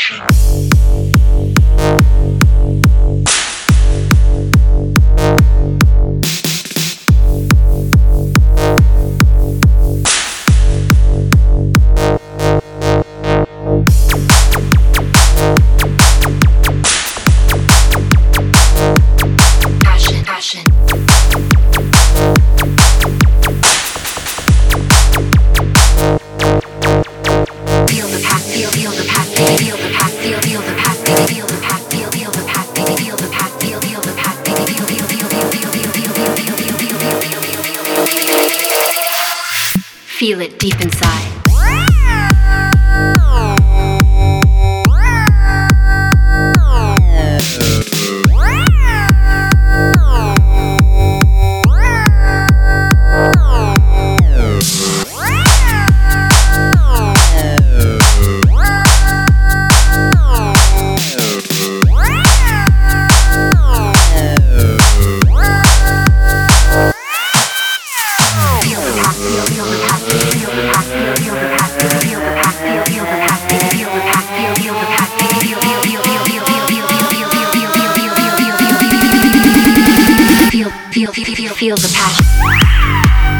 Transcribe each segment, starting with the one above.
depression feel it deep in feel the passion.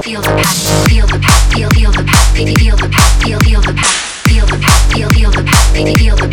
feel the power. Feel the power. Feel feel the power. Feel feel the power. Feel the power. Feel feel the power. Feel feel the power.